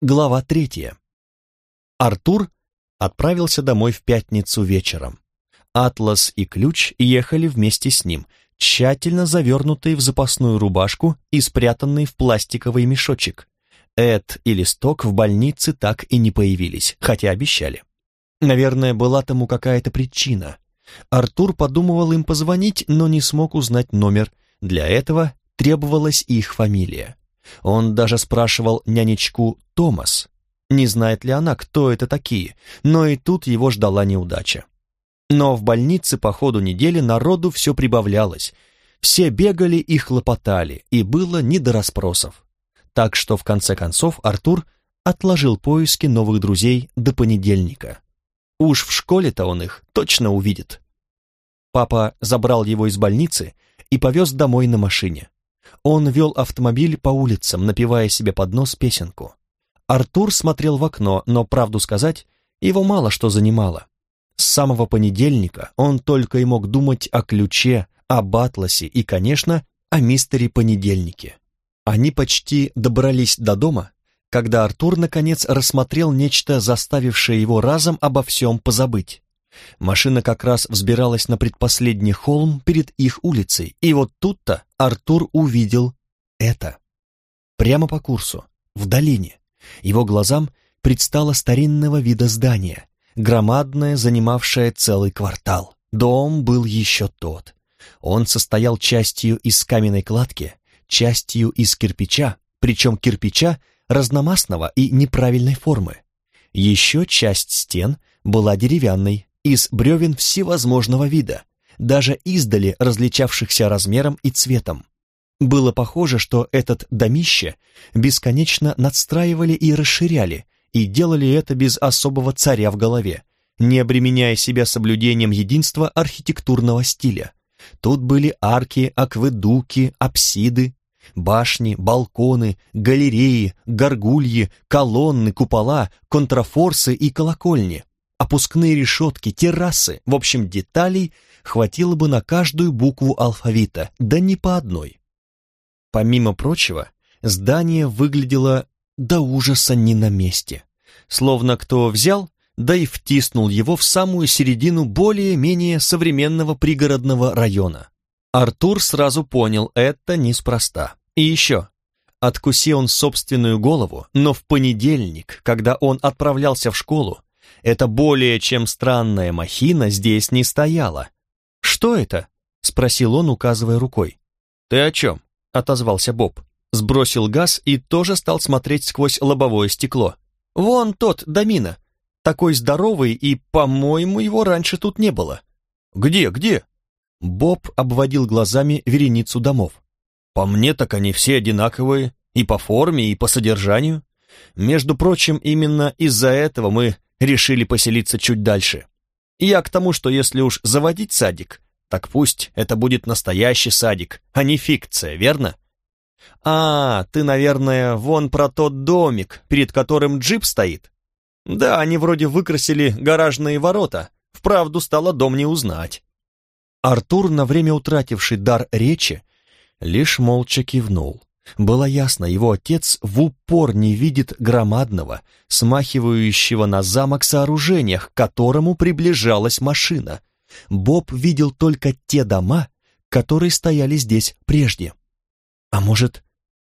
Глава третья. Артур отправился домой в пятницу вечером. Атлас и Ключ ехали вместе с ним, тщательно завернутые в запасную рубашку и спрятанные в пластиковый мешочек. Эд и Листок в больнице так и не появились, хотя обещали. Наверное, была тому какая-то причина. Артур подумывал им позвонить, но не смог узнать номер. Для этого требовалась их фамилия. Он даже спрашивал нянечку Томас, не знает ли она, кто это такие, но и тут его ждала неудача. Но в больнице по ходу недели народу все прибавлялось, все бегали и хлопотали, и было не до расспросов. Так что в конце концов Артур отложил поиски новых друзей до понедельника. Уж в школе-то он их точно увидит. Папа забрал его из больницы и повез домой на машине. Он вел автомобиль по улицам, напевая себе под нос песенку. Артур смотрел в окно, но, правду сказать, его мало что занимало. С самого понедельника он только и мог думать о ключе, об атласе и, конечно, о мистере Понедельнике. Они почти добрались до дома, когда Артур, наконец, рассмотрел нечто, заставившее его разом обо всем позабыть. Машина как раз взбиралась на предпоследний холм перед их улицей, и вот тут-то Артур увидел это. Прямо по курсу, в долине, его глазам предстало старинного вида здание, громадное, занимавшее целый квартал. Дом был еще тот. Он состоял частью из каменной кладки, частью из кирпича, причем кирпича разномастного и неправильной формы. Еще часть стен была деревянной, из бревен всевозможного вида, даже издали различавшихся размером и цветом. Было похоже, что этот домище бесконечно надстраивали и расширяли, и делали это без особого царя в голове, не обременяя себя соблюдением единства архитектурного стиля. Тут были арки, акведуки, апсиды, башни, балконы, галереи, горгульи, колонны, купола, контрафорсы и колокольни, опускные решетки, террасы, в общем, деталей хватило бы на каждую букву алфавита, да не по одной. Помимо прочего, здание выглядело до ужаса не на месте, словно кто взял, да и втиснул его в самую середину более-менее современного пригородного района. Артур сразу понял, это неспроста. И еще, откуси он собственную голову, но в понедельник, когда он отправлялся в школу, эта более чем странная махина здесь не стояла. «Что это?» — спросил он, указывая рукой. «Ты о чем?» — отозвался Боб. Сбросил газ и тоже стал смотреть сквозь лобовое стекло. «Вон тот, Домина. Такой здоровый, и, по-моему, его раньше тут не было». «Где, где?» Боб обводил глазами вереницу домов. «По мне так они все одинаковые, и по форме, и по содержанию. Между прочим, именно из-за этого мы решили поселиться чуть дальше. Я к тому, что если уж заводить садик, так пусть это будет настоящий садик, а не фикция, верно? А, ты, наверное, вон про тот домик, перед которым джип стоит? Да, они вроде выкрасили гаражные ворота, вправду стало дом не узнать. Артур, на время утративший дар речи, лишь молча кивнул. Было ясно, его отец в упор не видит громадного, смахивающего на замок сооружения, к которому приближалась машина. Боб видел только те дома, которые стояли здесь прежде. «А может,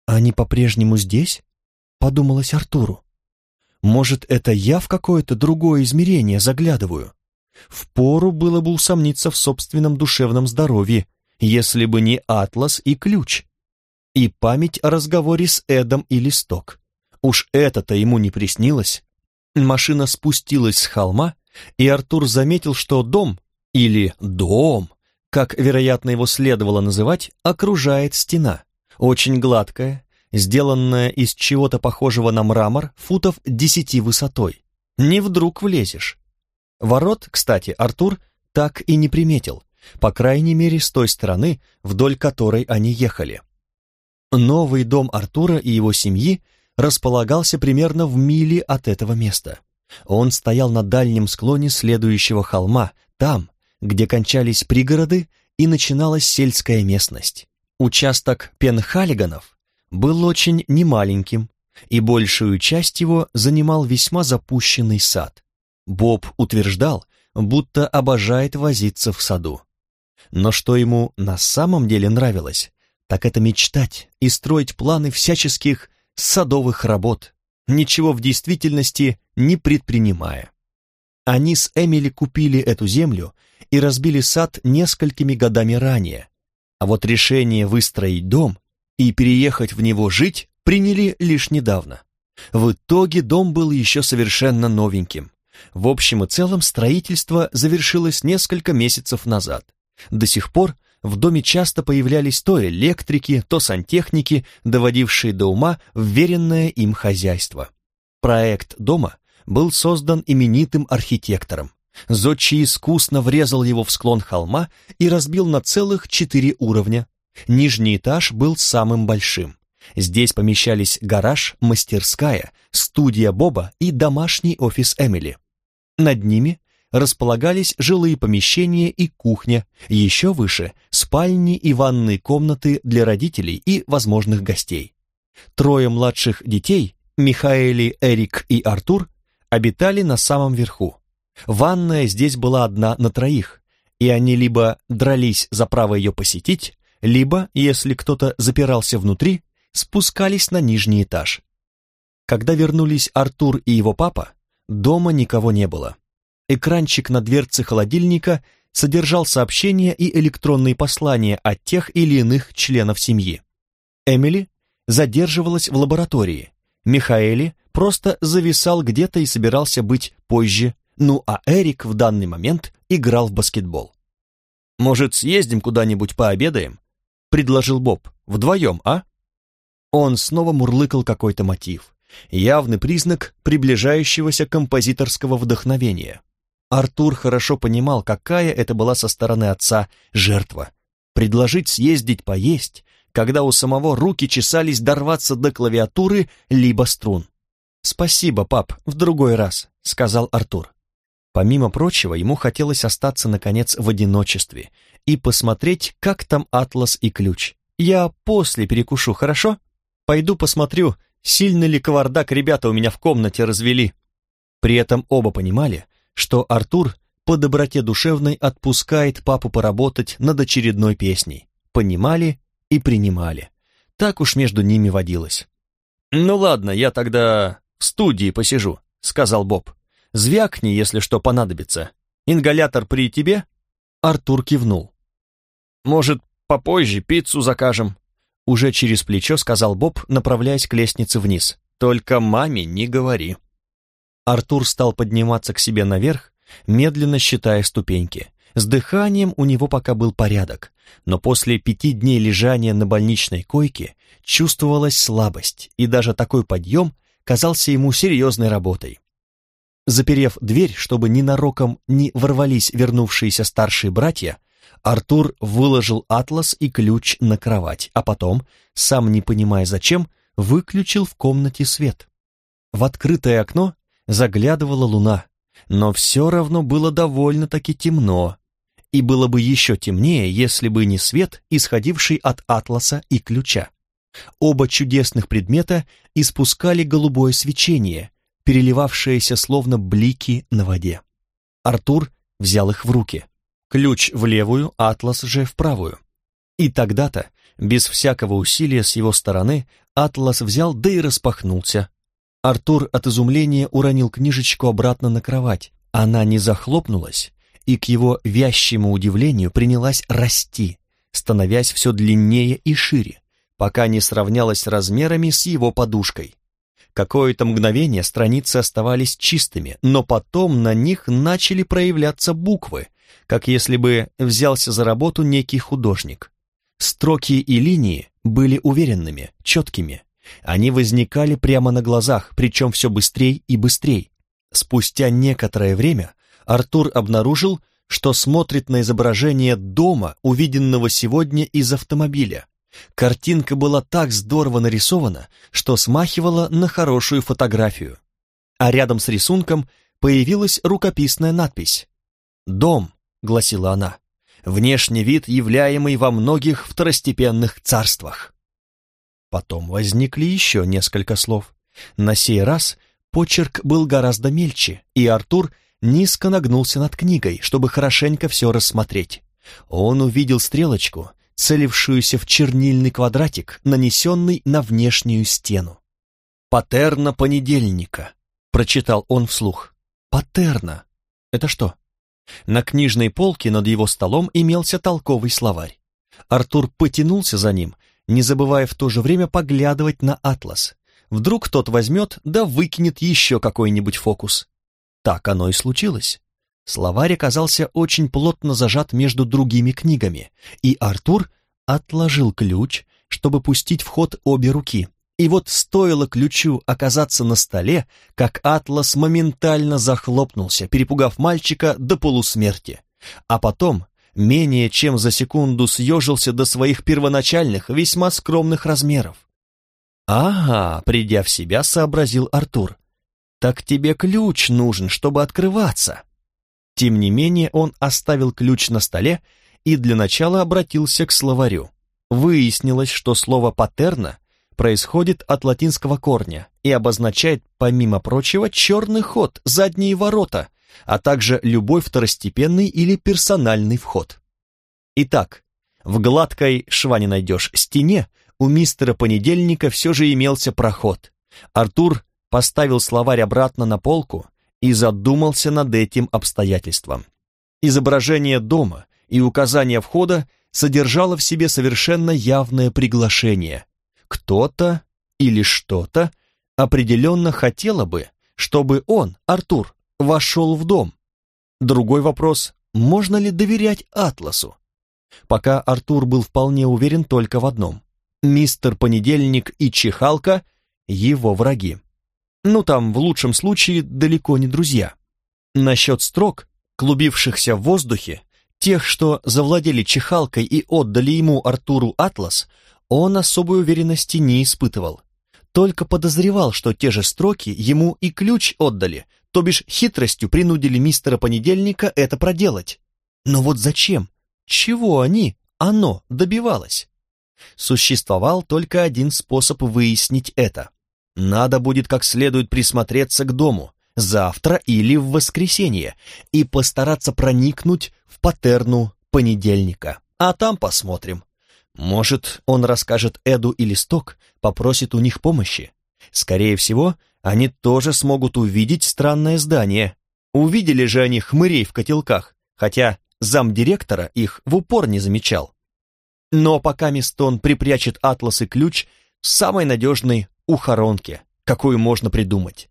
они по-прежнему здесь?» — подумалось Артуру. «Может, это я в какое-то другое измерение заглядываю?» Впору было бы усомниться в собственном душевном здоровье, если бы не атлас и ключ и память о разговоре с Эдом и Листок. Уж это-то ему не приснилось. Машина спустилась с холма, и Артур заметил, что дом, или дом, как, вероятно, его следовало называть, окружает стена, очень гладкая, сделанная из чего-то похожего на мрамор, футов десяти высотой. Не вдруг влезешь. Ворот, кстати, Артур так и не приметил, по крайней мере с той стороны, вдоль которой они ехали. Новый дом Артура и его семьи располагался примерно в миле от этого места. Он стоял на дальнем склоне следующего холма, там, где кончались пригороды и начиналась сельская местность. Участок Пенхалиганов был очень немаленьким, и большую часть его занимал весьма запущенный сад. Боб утверждал, будто обожает возиться в саду. Но что ему на самом деле нравилось, так это мечтать и строить планы всяческих садовых работ, ничего в действительности не предпринимая. Они с Эмили купили эту землю и разбили сад несколькими годами ранее, а вот решение выстроить дом и переехать в него жить приняли лишь недавно. В итоге дом был еще совершенно новеньким. В общем и целом строительство завершилось несколько месяцев назад. До сих пор в доме часто появлялись то электрики, то сантехники, доводившие до ума вверенное им хозяйство. Проект дома был создан именитым архитектором. Зодчий искусно врезал его в склон холма и разбил на целых четыре уровня. Нижний этаж был самым большим. Здесь помещались гараж, мастерская, студия Боба и домашний офис Эмили. Над ними располагались жилые помещения и кухня, еще выше – спальни и ванные комнаты для родителей и возможных гостей. Трое младших детей, Михаэли, Эрик и Артур, обитали на самом верху. Ванная здесь была одна на троих, и они либо дрались за право ее посетить, либо, если кто-то запирался внутри, спускались на нижний этаж. Когда вернулись Артур и его папа, дома никого не было. Экранчик на дверце холодильника содержал сообщения и электронные послания от тех или иных членов семьи. Эмили задерживалась в лаборатории, Михаэли просто зависал где-то и собирался быть позже, ну а Эрик в данный момент играл в баскетбол. «Может, съездим куда-нибудь пообедаем?» — предложил Боб. «Вдвоем, а?» Он снова мурлыкал какой-то мотив. Явный признак приближающегося композиторского вдохновения. Артур хорошо понимал, какая это была со стороны отца жертва. Предложить съездить поесть, когда у самого руки чесались дорваться до клавиатуры либо струн. «Спасибо, пап, в другой раз», — сказал Артур. Помимо прочего, ему хотелось остаться, наконец, в одиночестве и посмотреть, как там атлас и ключ. «Я после перекушу, хорошо? Пойду посмотрю, сильно ли кавардак ребята у меня в комнате развели». При этом оба понимали, что Артур по доброте душевной отпускает папу поработать над очередной песней. Понимали и принимали. Так уж между ними водилось. «Ну ладно, я тогда в студии посижу», — сказал Боб. «Звякни, если что понадобится. Ингалятор при тебе?» Артур кивнул. «Может, попозже пиццу закажем?» Уже через плечо сказал Боб, направляясь к лестнице вниз. «Только маме не говори». Артур стал подниматься к себе наверх, медленно считая ступеньки. С дыханием у него пока был порядок, но после пяти дней лежания на больничной койке чувствовалась слабость, и даже такой подъем казался ему серьезной работой. Заперев дверь, чтобы ненароком не ворвались вернувшиеся старшие братья, Артур выложил атлас и ключ на кровать, а потом, сам не понимая зачем, выключил в комнате свет. В открытое окно заглядывала луна, но все равно было довольно-таки темно, и было бы еще темнее, если бы не свет, исходивший от атласа и ключа. Оба чудесных предмета испускали голубое свечение, переливавшееся словно блики на воде. Артур взял их в руки. Ключ в левую, атлас же в правую. И тогда-то, без всякого усилия с его стороны, атлас взял да и распахнулся, Артур от изумления уронил книжечку обратно на кровать. Она не захлопнулась, и к его вящему удивлению принялась расти, становясь все длиннее и шире, пока не сравнялась размерами с его подушкой. Какое-то мгновение страницы оставались чистыми, но потом на них начали проявляться буквы, как если бы взялся за работу некий художник. Строки и линии были уверенными, четкими, они возникали прямо на глазах, причем все быстрее и быстрее. Спустя некоторое время Артур обнаружил, что смотрит на изображение дома, увиденного сегодня из автомобиля. Картинка была так здорово нарисована, что смахивала на хорошую фотографию. А рядом с рисунком появилась рукописная надпись. «Дом», — гласила она, — «внешний вид, являемый во многих второстепенных царствах». Потом возникли еще несколько слов. На сей раз почерк был гораздо мельче, и Артур низко нагнулся над книгой, чтобы хорошенько все рассмотреть. Он увидел стрелочку, целившуюся в чернильный квадратик, нанесенный на внешнюю стену. «Патерна понедельника», — прочитал он вслух. «Патерна. Это что?» На книжной полке над его столом имелся толковый словарь. Артур потянулся за ним, не забывая в то же время поглядывать на атлас. Вдруг тот возьмет да выкинет еще какой-нибудь фокус. Так оно и случилось. Словарь оказался очень плотно зажат между другими книгами, и Артур отложил ключ, чтобы пустить в ход обе руки. И вот стоило ключу оказаться на столе, как атлас моментально захлопнулся, перепугав мальчика до полусмерти. А потом, менее чем за секунду, съежился до своих первоначальных, весьма скромных размеров. «Ага», — придя в себя, сообразил Артур. «Так тебе ключ нужен, чтобы открываться». Тем не менее он оставил ключ на столе и для начала обратился к словарю. Выяснилось, что слово «патерна» происходит от латинского корня и обозначает, помимо прочего, черный ход, задние ворота, а также любой второстепенный или персональный вход. Итак, в гладкой, шва не найдешь, стене у мистера Понедельника все же имелся проход. Артур поставил словарь обратно на полку и задумался над этим обстоятельством. Изображение дома и указание входа содержало в себе совершенно явное приглашение. Кто-то или что-то определенно хотело бы, чтобы он, Артур, вошел в дом. Другой вопрос, можно ли доверять Атласу? Пока Артур был вполне уверен только в одном мистер Понедельник и Чехалка — его враги. Ну там, в лучшем случае, далеко не друзья. Насчет строк, клубившихся в воздухе, тех, что завладели Чехалкой и отдали ему Артуру Атлас, он особой уверенности не испытывал. Только подозревал, что те же строки ему и ключ отдали, то бишь хитростью принудили мистера Понедельника это проделать. Но вот зачем? Чего они, оно, добивалось? Существовал только один способ выяснить это. Надо будет как следует присмотреться к дому, завтра или в воскресенье, и постараться проникнуть в патерну понедельника. А там посмотрим. Может, он расскажет Эду и Листок, попросит у них помощи. Скорее всего, они тоже смогут увидеть странное здание. Увидели же они хмырей в котелках, хотя замдиректора их в упор не замечал. Но пока Мистон припрячет атлас и ключ в самой надежной ухоронке, какую можно придумать.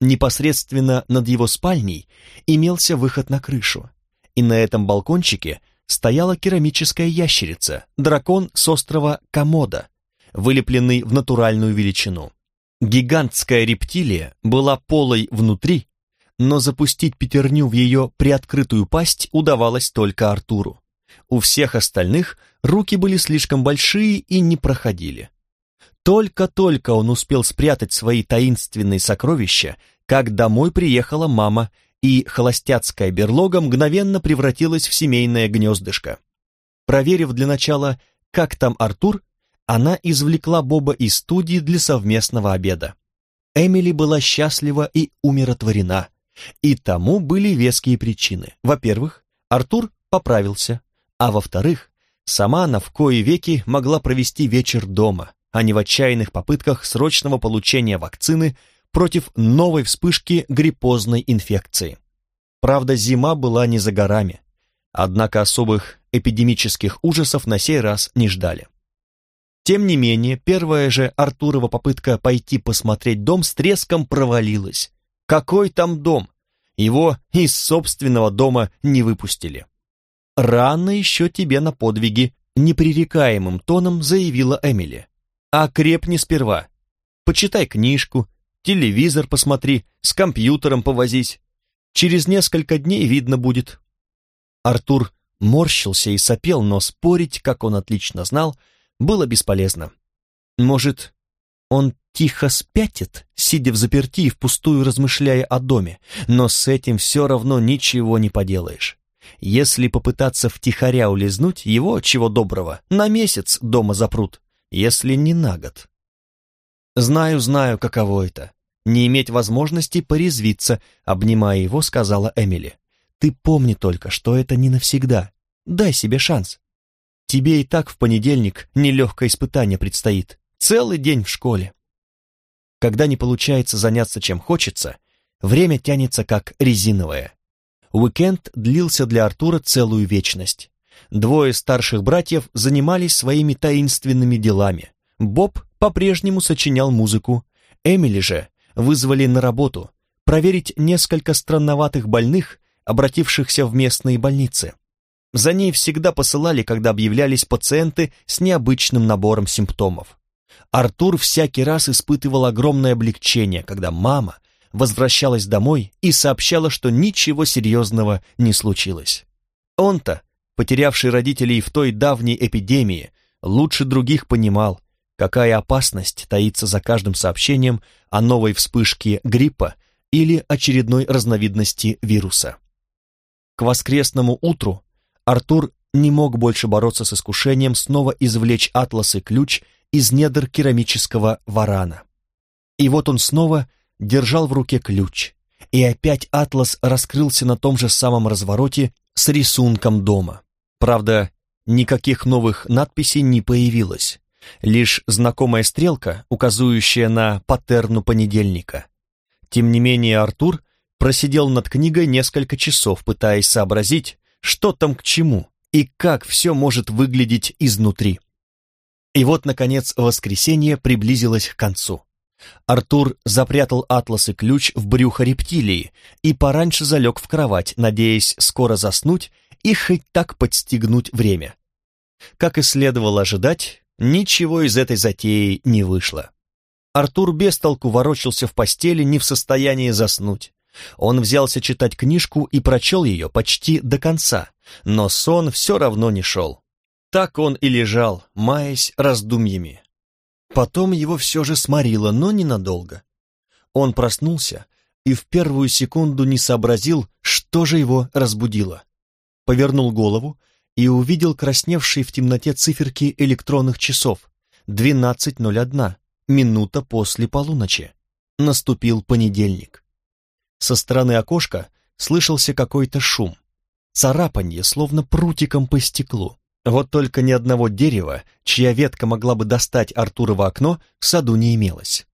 Непосредственно над его спальней имелся выход на крышу, и на этом балкончике стояла керамическая ящерица, дракон с острова Комода, вылепленный в натуральную величину. Гигантская рептилия была полой внутри, но запустить пятерню в ее приоткрытую пасть удавалось только Артуру. У всех остальных руки были слишком большие и не проходили. Только-только он успел спрятать свои таинственные сокровища, как домой приехала мама, и холостяцкая берлога мгновенно превратилась в семейное гнездышко. Проверив для начала, как там Артур, она извлекла Боба из студии для совместного обеда. Эмили была счастлива и умиротворена, и тому были веские причины. Во-первых, Артур поправился, а во-вторых, сама она в кои веки могла провести вечер дома, а не в отчаянных попытках срочного получения вакцины против новой вспышки гриппозной инфекции. Правда, зима была не за горами, однако особых эпидемических ужасов на сей раз не ждали. Тем не менее, первая же Артурова попытка пойти посмотреть дом с треском провалилась. Какой там дом? Его из собственного дома не выпустили. «Рано еще тебе на подвиги», — непререкаемым тоном заявила Эмили. «А крепни сперва. Почитай книжку, телевизор посмотри, с компьютером повозись. Через несколько дней видно будет». Артур морщился и сопел, но спорить, как он отлично знал, было бесполезно. Может, он тихо спятит, сидя в заперти и впустую размышляя о доме, но с этим все равно ничего не поделаешь. Если попытаться втихаря улизнуть, его, чего доброго, на месяц дома запрут, если не на год. «Знаю, знаю, каково это. Не иметь возможности порезвиться», — обнимая его, сказала Эмили. «Ты помни только, что это не навсегда. Дай себе шанс. Тебе и так в понедельник нелегкое испытание предстоит. Целый день в школе». Когда не получается заняться чем хочется, время тянется как резиновое. Уикенд длился для Артура целую вечность. Двое старших братьев занимались своими таинственными делами. Боб по-прежнему сочинял музыку. Эмили же вызвали на работу проверить несколько странноватых больных, обратившихся в местные больницы. За ней всегда посылали, когда объявлялись пациенты с необычным набором симптомов. Артур всякий раз испытывал огромное облегчение, когда мама возвращалась домой и сообщала, что ничего серьезного не случилось. Он-то, потерявший родителей в той давней эпидемии, лучше других понимал, какая опасность таится за каждым сообщением о новой вспышке гриппа или очередной разновидности вируса. К воскресному утру Артур не мог больше бороться с искушением снова извлечь атлас и ключ из недр керамического варана. И вот он снова держал в руке ключ, и опять атлас раскрылся на том же самом развороте с рисунком дома. Правда, никаких новых надписей не появилось, лишь знакомая стрелка, указывающая на паттерну понедельника. Тем не менее Артур просидел над книгой несколько часов, пытаясь сообразить, что там к чему и как все может выглядеть изнутри. И вот, наконец, воскресенье приблизилось к концу. Артур запрятал атлас и ключ в брюхо рептилии и пораньше залег в кровать, надеясь скоро заснуть и хоть так подстегнуть время. Как и следовало ожидать, ничего из этой затеи не вышло. Артур бестолку ворочался в постели, не в состоянии заснуть. Он взялся читать книжку и прочел ее почти до конца, но сон все равно не шел. Так он и лежал, маясь раздумьями. Потом его все же сморило, но ненадолго. Он проснулся и в первую секунду не сообразил, что же его разбудило. Повернул голову и увидел красневшие в темноте циферки электронных часов. 12.01, минута после полуночи. Наступил понедельник. Со стороны окошка слышался какой-то шум. Царапанье, словно прутиком по стеклу. Вот только ни одного дерева, чья ветка могла бы достать Артура в окно, в саду не имелось.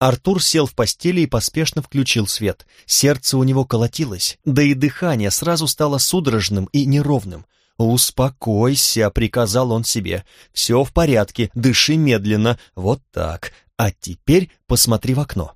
Артур сел в постели и поспешно включил свет. Сердце у него колотилось, да и дыхание сразу стало судорожным и неровным. «Успокойся», — приказал он себе. «Все в порядке, дыши медленно, вот так. А теперь посмотри в окно».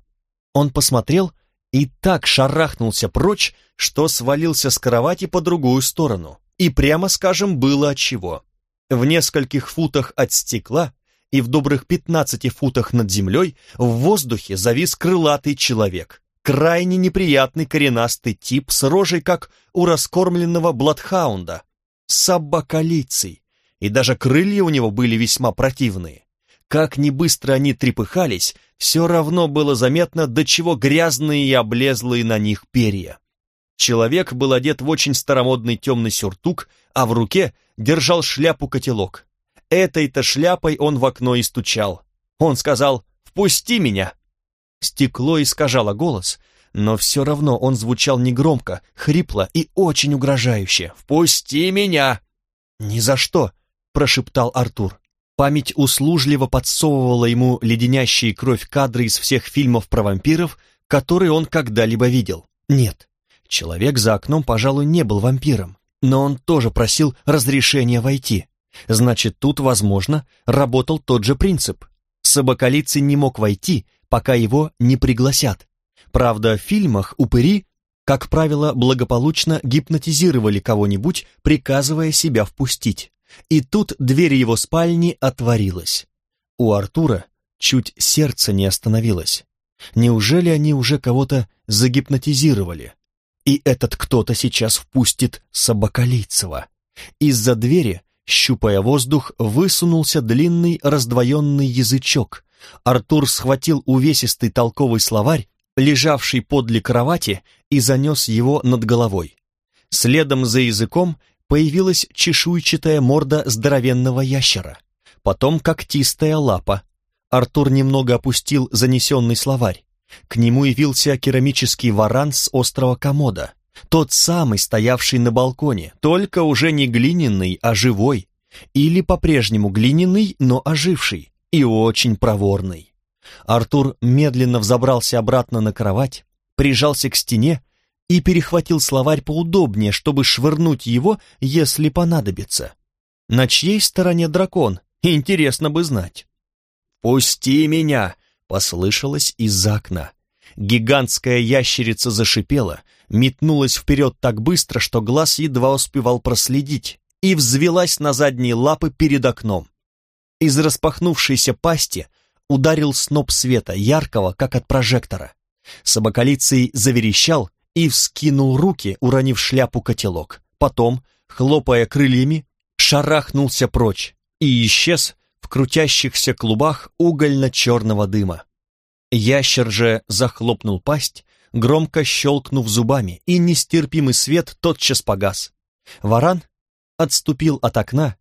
Он посмотрел и так шарахнулся прочь, что свалился с кровати по другую сторону. И прямо скажем, было отчего. В нескольких футах от стекла и в добрых пятнадцати футах над землей в воздухе завис крылатый человек. Крайне неприятный коренастый тип с рожей, как у раскормленного бладхаунда, с собаколицей, и даже крылья у него были весьма противные. Как ни быстро они трепыхались, все равно было заметно, до чего грязные и облезлые на них перья. Человек был одет в очень старомодный темный сюртук, а в руке держал шляпу-котелок. Этой-то шляпой он в окно и стучал. Он сказал «Впусти меня!». Стекло искажало голос, но все равно он звучал негромко, хрипло и очень угрожающе. «Впусти меня!» «Ни за что!» — прошептал Артур. Память услужливо подсовывала ему леденящие кровь кадры из всех фильмов про вампиров, которые он когда-либо видел. Нет, человек за окном, пожалуй, не был вампиром, но он тоже просил разрешения войти. Значит, тут, возможно, работал тот же принцип. Собаколицый не мог войти, пока его не пригласят. Правда, в фильмах упыри, как правило, благополучно гипнотизировали кого-нибудь, приказывая себя впустить. И тут дверь его спальни отворилась. У Артура чуть сердце не остановилось. Неужели они уже кого-то загипнотизировали? И этот кто-то сейчас впустит Собаколицева. Из-за двери Щупая воздух, высунулся длинный раздвоенный язычок. Артур схватил увесистый толковый словарь, лежавший подле кровати, и занес его над головой. Следом за языком появилась чешуйчатая морда здоровенного ящера, потом когтистая лапа. Артур немного опустил занесенный словарь. К нему явился керамический варан с острова Комода, тот самый, стоявший на балконе, только уже не глиняный, а живой, или по-прежнему глиняный, но оживший, и очень проворный. Артур медленно взобрался обратно на кровать, прижался к стене и перехватил словарь поудобнее, чтобы швырнуть его, если понадобится. На чьей стороне дракон, интересно бы знать. «Пусти меня!» — послышалось из-за окна. Гигантская ящерица зашипела, метнулась вперед так быстро, что глаз едва успевал проследить, и взвелась на задние лапы перед окном. Из распахнувшейся пасти ударил сноп света, яркого, как от прожектора. Собаколицей заверещал и вскинул руки, уронив шляпу котелок. Потом, хлопая крыльями, шарахнулся прочь и исчез в крутящихся клубах угольно-черного дыма. Ящер же захлопнул пасть, громко щелкнув зубами, и нестерпимый свет тотчас погас. Варан отступил от окна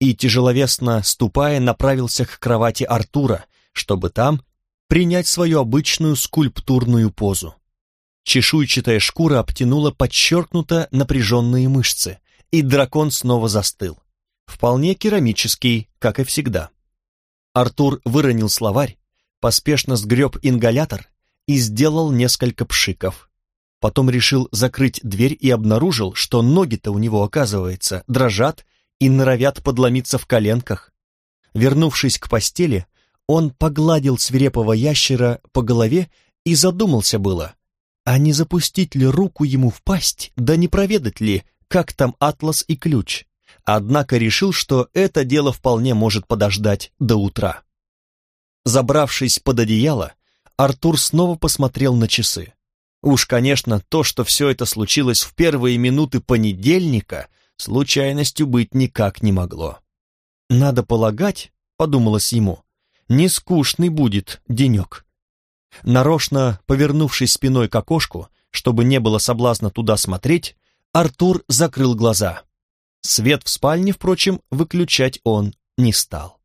и, тяжеловесно ступая, направился к кровати Артура, чтобы там принять свою обычную скульптурную позу. Чешуйчатая шкура обтянула подчеркнуто напряженные мышцы, и дракон снова застыл. Вполне керамический, как и всегда. Артур выронил словарь, поспешно сгреб ингалятор и сделал несколько пшиков. Потом решил закрыть дверь и обнаружил, что ноги-то у него, оказывается, дрожат и норовят подломиться в коленках. Вернувшись к постели, он погладил свирепого ящера по голове и задумался было, а не запустить ли руку ему в пасть, да не проведать ли, как там атлас и ключ. Однако решил, что это дело вполне может подождать до утра. Забравшись под одеяло, Артур снова посмотрел на часы. Уж, конечно, то, что все это случилось в первые минуты понедельника, случайностью быть никак не могло. «Надо полагать», — подумалось ему, — «не скучный будет денек». Нарочно повернувшись спиной к окошку, чтобы не было соблазна туда смотреть, Артур закрыл глаза. Свет в спальне, впрочем, выключать он не стал.